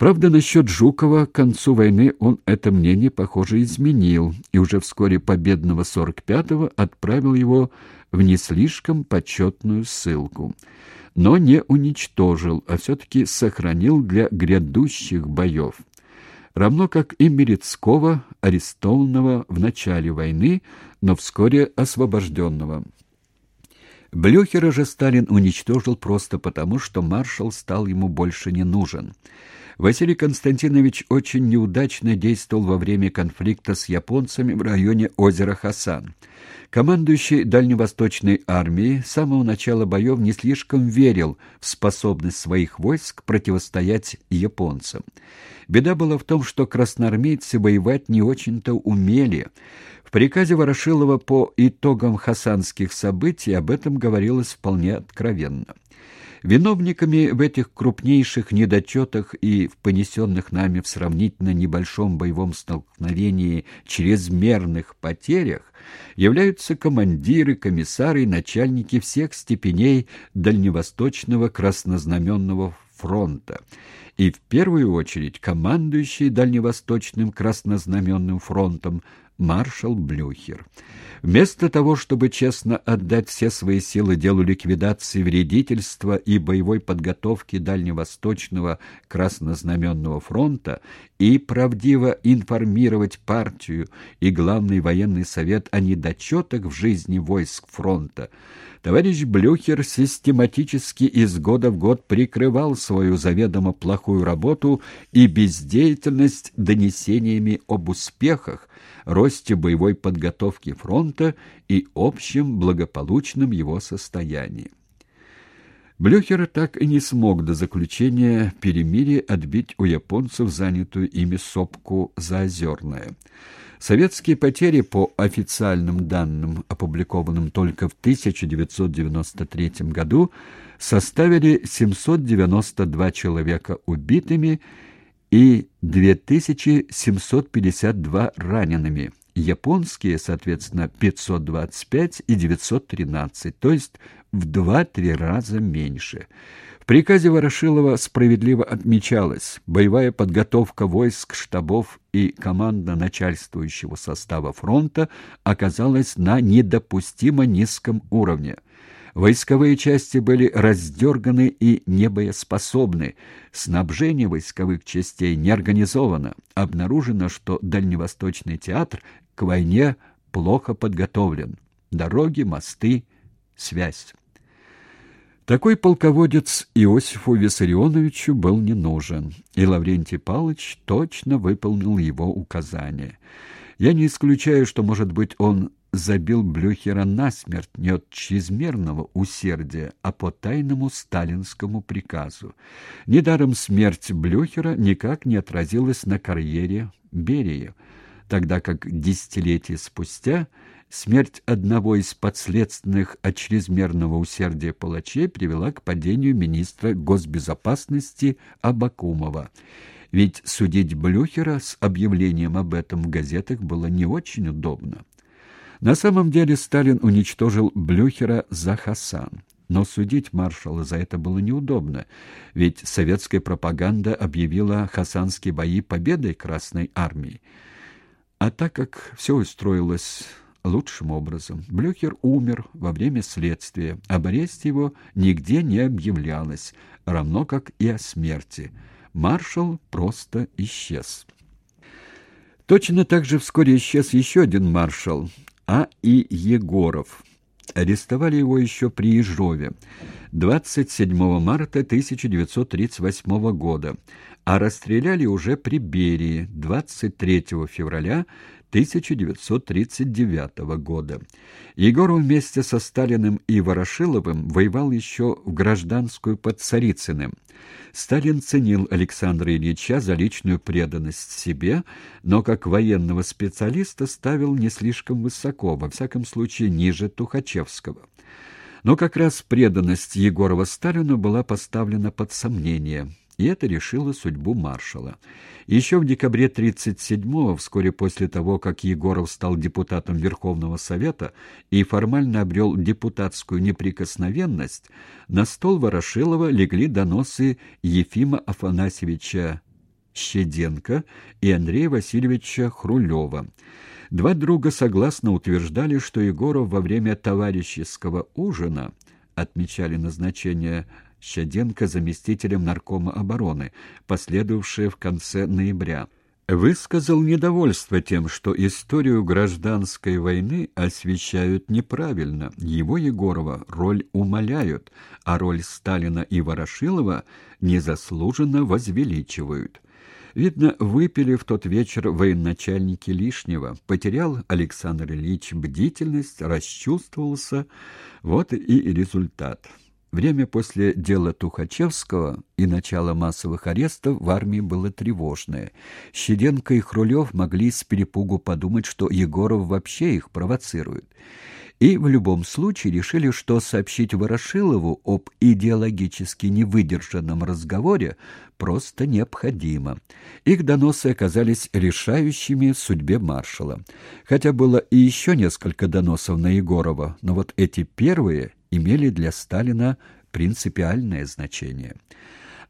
Правда, насчет Жукова к концу войны он это мнение, похоже, изменил, и уже вскоре победного 45-го отправил его в не слишком почетную ссылку. Но не уничтожил, а все-таки сохранил для грядущих боев. Равно как и Мерецкого, арестованного в начале войны, но вскоре освобожденного. Блюхера же Сталин уничтожил просто потому, что маршал стал ему больше не нужен. Василий Константинович очень неудачно действовал во время конфликта с японцами в районе озера Хасан. Командующий Дальневосточной армией с самого начала боев не слишком верил в способность своих войск противостоять японцам. Беда была в том, что красноармейцы воевать не очень-то умели. В приказе Ворошилова по итогам хасанских событий об этом говорилось вполне откровенно. Виновниками в этих крупнейших недочетах и в понесенных нами в сравнительно небольшом боевом столкновении чрезмерных потерях являются командиры, комиссары и начальники всех степеней Дальневосточного краснознаменного фронта. И в первую очередь командующий Дальневосточным краснознаменным фронтом маршал Блюхер. Вместо того, чтобы честно отдать все свои силы делу ликвидации вредительства и боевой подготовки Дальневосточного Краснознаменного фронта и правдиво информировать партию и главный военный совет о недочетах в жизни войск фронта, товарищ Блюхер систематически из года в год прикрывал свою заведомо плохую работу и бездеятельность донесениями об успехах, боевой подготовки фронта и общем благополучном его состоянии. Блюхер так и не смог до заключения перемирия отбить у японцев занятую ими сопку Заозерное. Советские потери, по официальным данным, опубликованным только в 1993 году, составили 792 человека убитыми и 2752 ранеными. Японские, соответственно, 525 и 913, то есть в 2-3 раза меньше. В приказе Ворошилова справедливо отмечалось, боевая подготовка войск, штабов и командно-начальствующего состава фронта оказалась на недопустимо низком уровне – Войсковые части были раздерганы и небоеспособны. Снабжение войсковых частей не организовано. Обнаружено, что Дальневосточный театр к войне плохо подготовлен. Дороги, мосты, связь. Такой полководец Иосифу Виссарионовичу был не нужен, и Лаврентий Павлович точно выполнил его указания. Я не исключаю, что, может быть, он забил Блюхера насмерть не от чрезмерного усердия, а по тайному сталинскому приказу. Недаром смерть Блюхера никак не отразилась на карьере Берия, тогда как десятилетия спустя смерть одного из подследственных от чрезмерного усердия палачей привела к падению министра госбезопасности Абакумова. Ведь судить Блюхера с объявлением об этом в газетах было не очень удобно. На самом деле Сталин уничтожил Блюхера за Хасан. Но судить маршала за это было неудобно, ведь советская пропаганда объявила хасанские бои победой Красной армии. А так как все устроилось лучшим образом, Блюхер умер во время следствия, об его нигде не объявлялось, равно как и о смерти. Маршал просто исчез. Точно так же вскоре исчез еще один маршал, а. И. Егоров. Арестовали его еще при Ежове 27 марта 1938 года, а расстреляли уже при Берии 23 февраля 1939 года. Егоров вместе со Сталиным и Ворошиловым воевал еще в гражданскую под Царицыным. Сталин ценил Александра Ильича за личную преданность себе, но как военного специалиста ставил не слишком высоко, во всяком случае ниже Тухачевского. Но как раз преданность Егорова Сталину была поставлена под сомнение – и это решило судьбу маршала. Еще в декабре 1937-го, вскоре после того, как Егоров стал депутатом Верховного Совета и формально обрел депутатскую неприкосновенность, на стол Ворошилова легли доносы Ефима Афанасьевича Щеденко и Андрея Васильевича Хрулева. Два друга согласно утверждали, что Егоров во время товарищеского ужина отмечали назначение Щеденко заместителем наркома обороны, последовавшее в конце ноября высказал недовольство тем, что историю гражданской войны освещают неправильно. Его, Егорова, роль умаляют, а роль Сталина и Ворошилова незаслуженно возвеличивают. Видно, выпили в тот вечер военачальники лишнего. Потерял Александр Ильич бдительность, расчувствовался. Вот и результат. Время после дела Тухачевского и начала массовых арестов в армии было тревожное. Щеденко и Хрулев могли с перепугу подумать, что Егоров вообще их провоцирует. И в любом случае решили, что сообщить Ворошилову об идеологически невыдержанном разговоре просто необходимо. Их доносы оказались решающими в судьбе маршала. Хотя было и еще несколько доносов на Егорова, но вот эти первые имели для Сталина принципиальное значение.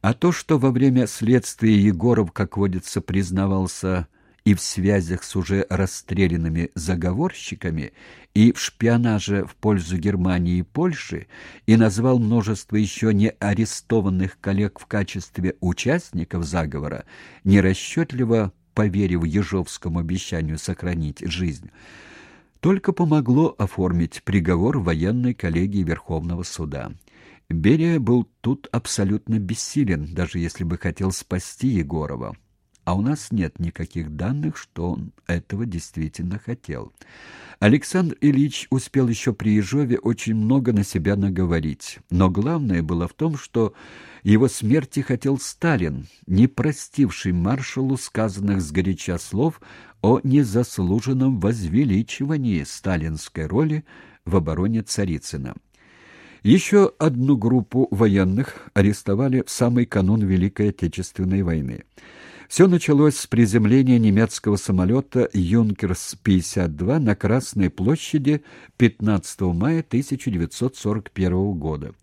А то, что во время следствия Егоров, как водится, признавался и в связях с уже расстрелянными заговорщиками, и в шпионаже в пользу Германии и Польши, и назвал множество еще не арестованных коллег в качестве участников заговора, нерасчетливо поверив Ежовскому обещанию сохранить жизнь, только помогло оформить приговор военной коллегии Верховного суда. Берия был тут абсолютно бессилен, даже если бы хотел спасти Егорова. А у нас нет никаких данных, что он этого действительно хотел. Александр Ильич успел еще при Ежове очень много на себя наговорить. Но главное было в том, что его смерти хотел Сталин, не простивший маршалу сказанных сгоряча слов о незаслуженном возвеличивании сталинской роли в обороне Царицына. Еще одну группу военных арестовали в самый канун Великой Отечественной войны. Все началось с приземления немецкого самолета «Юнкерс-52» на Красной площади 15 мая 1941 года.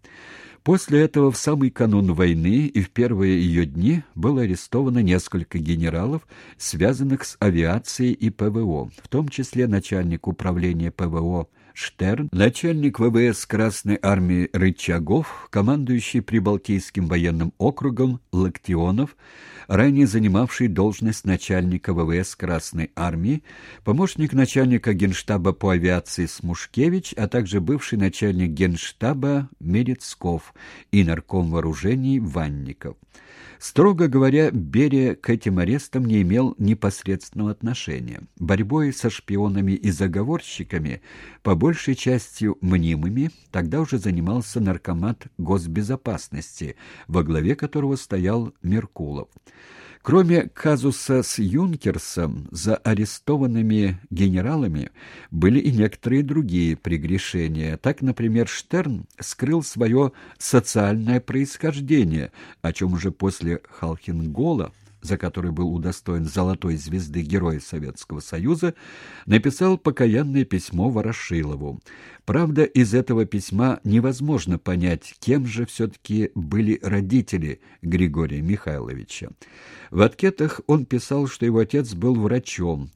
После этого в самый канун войны и в первые ее дни было арестовано несколько генералов, связанных с авиацией и ПВО, в том числе начальник управления ПВО Штерн, начальник ВВС Красной армии Рычагов, командующий Прибалтийским военным округом Лактионов, ранее занимавший должность начальника ВВС Красной армии, помощник начальника Генштаба по авиации Смушкевич, а также бывший начальник Генштаба Мерецков и нарком вооружений Ванников. Строго говоря, Берия к этим арестам не имел непосредственного отношения. Борьбой со шпионами и заговорщиками, по большей частью мнимыми, тогда уже занимался наркомат госбезопасности, во главе которого стоял Меркулов. Кроме казуса с Юнкерсом, за арестованными генералами были и некоторые другие прегрешения. Так, например, Штерн скрыл свое социальное происхождение, о чем уже после Халхингола за который был удостоен золотой звезды Героя Советского Союза, написал покаянное письмо Ворошилову. Правда, из этого письма невозможно понять, кем же все-таки были родители Григория Михайловича. В анкетах он писал, что его отец был врачом.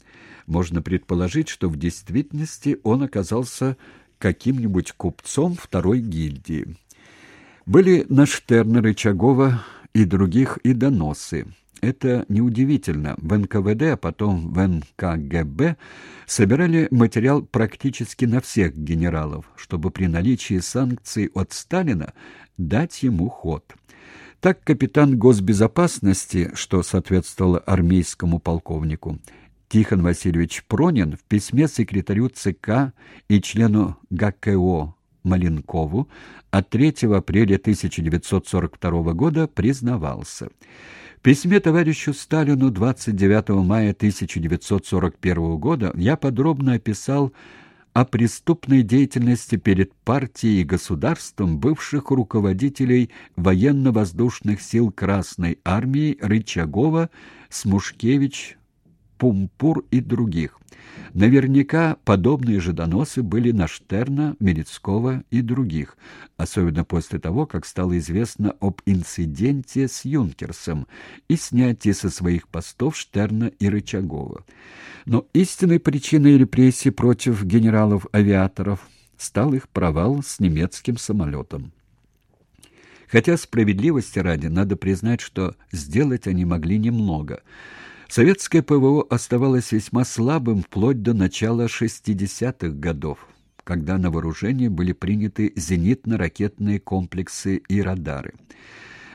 Можно предположить, что в действительности он оказался каким-нибудь купцом второй гильдии. Были на Штерна, Рычагова и других и доносы. Это неудивительно. В НКВД, а потом в НКГБ собирали материал практически на всех генералов, чтобы при наличии санкций от Сталина дать ему ход. Так капитан госбезопасности, что соответствовало армейскому полковнику, Тихон Васильевич Пронин в письме секретарю ЦК и члену ГКО Маленкову от 3 апреля 1942 года признавался – письме товарищу Сталину 29 мая 1941 года я подробно описал о преступной деятельности перед партией и государством бывших руководителей военно-воздушных сил Красной армии Рычагова, Смушкевич, Пумпур и других. Наверняка подобные же доносы были на Штерна, Мерецкого и других, особенно после того, как стало известно об инциденте с Юнкерсом и снятии со своих постов Штерна и Рычагова. Но истинной причиной репрессий против генералов-авиаторов стал их провал с немецким самолетом. Хотя справедливости ради надо признать, что сделать они могли немного. Советское ПВО оставалось весьма слабым вплоть до начала 60-х годов, когда на вооружение были приняты зенитно-ракетные комплексы и радары.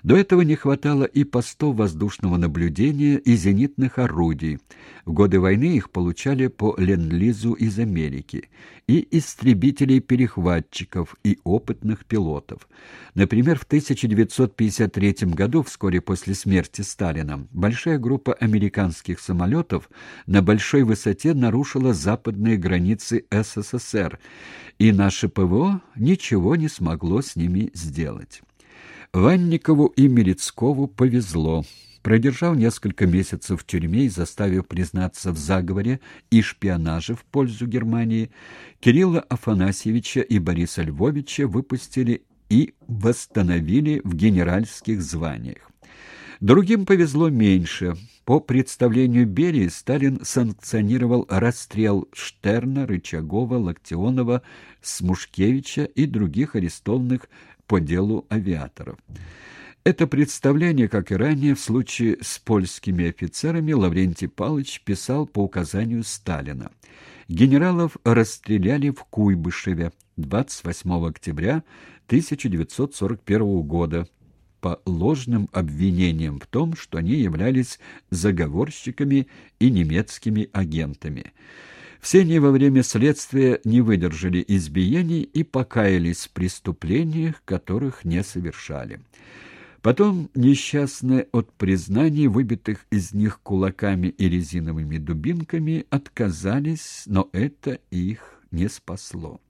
До этого не хватало и постов воздушного наблюдения, и зенитных орудий. В годы войны их получали по Ленд-Лизу из Америки, и истребителей-перехватчиков, и опытных пилотов. Например, в 1953 году, вскоре после смерти Сталина, большая группа американских самолетов на большой высоте нарушила западные границы СССР, и наше ПВО ничего не смогло с ними сделать. Ванникову и Мерецкову повезло. Продержав несколько месяцев в тюрьме и заставив признаться в заговоре и шпионаже в пользу Германии, Кирилла Афанасьевича и Бориса Львовича выпустили и восстановили в генеральских званиях. Другим повезло меньше. По представлению Берии Сталин санкционировал расстрел Штерна, Рычагова, Локтионова, Смушкевича и других арестованных по делу авиаторов. Это представление, как и ранее в случае с польскими офицерами, Лаврентий Павлович писал по указанию Сталина. Генералов расстреляли в Куйбышеве 28 октября 1941 года по ложным обвинениям в том, что они являлись заговорщиками и немецкими агентами. Все они во время следствия не выдержали избиений и покаялись в преступлениях, которых не совершали. Потом несчастные от признаний, выбитых из них кулаками и резиновыми дубинками, отказались, но это их не спасло.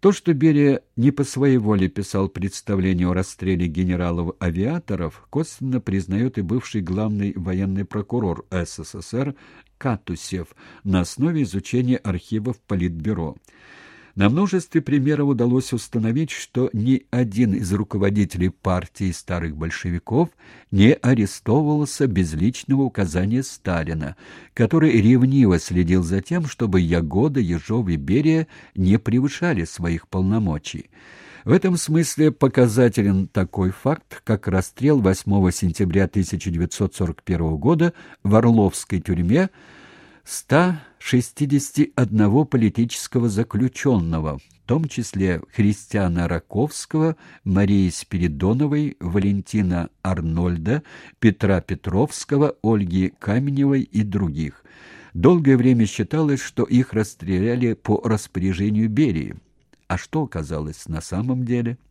То, что Берия не по своей воле писал представление о расстреле генералов-авиаторов, косвенно признает и бывший главный военный прокурор СССР Катусев на основе изучения архивов Политбюро. На множестве примеров удалось установить, что ни один из руководителей партии старых большевиков не арестовывался без личного указания Сталина, который ревниво следил за тем, чтобы Ягода, Ежов и Берия не превышали своих полномочий. В этом смысле показателен такой факт, как расстрел 8 сентября 1941 года в Орловской тюрьме 161 политического заключенного, в том числе Христиана Раковского, Марии Спиридоновой, Валентина Арнольда, Петра Петровского, Ольги Каменевой и других. Долгое время считалось, что их расстреляли по распоряжению Берии. А что оказалось на самом деле?